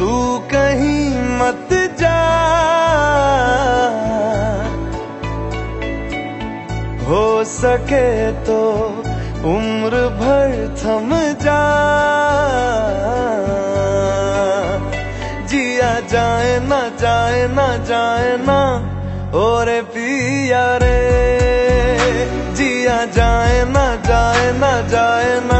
तू कहीं मत जा। हो सके तो उम्र भर थम जा। जिया जाए ना जाए ना जाए ना और पिया रे। जिया जाए ना जाए ना जाए ना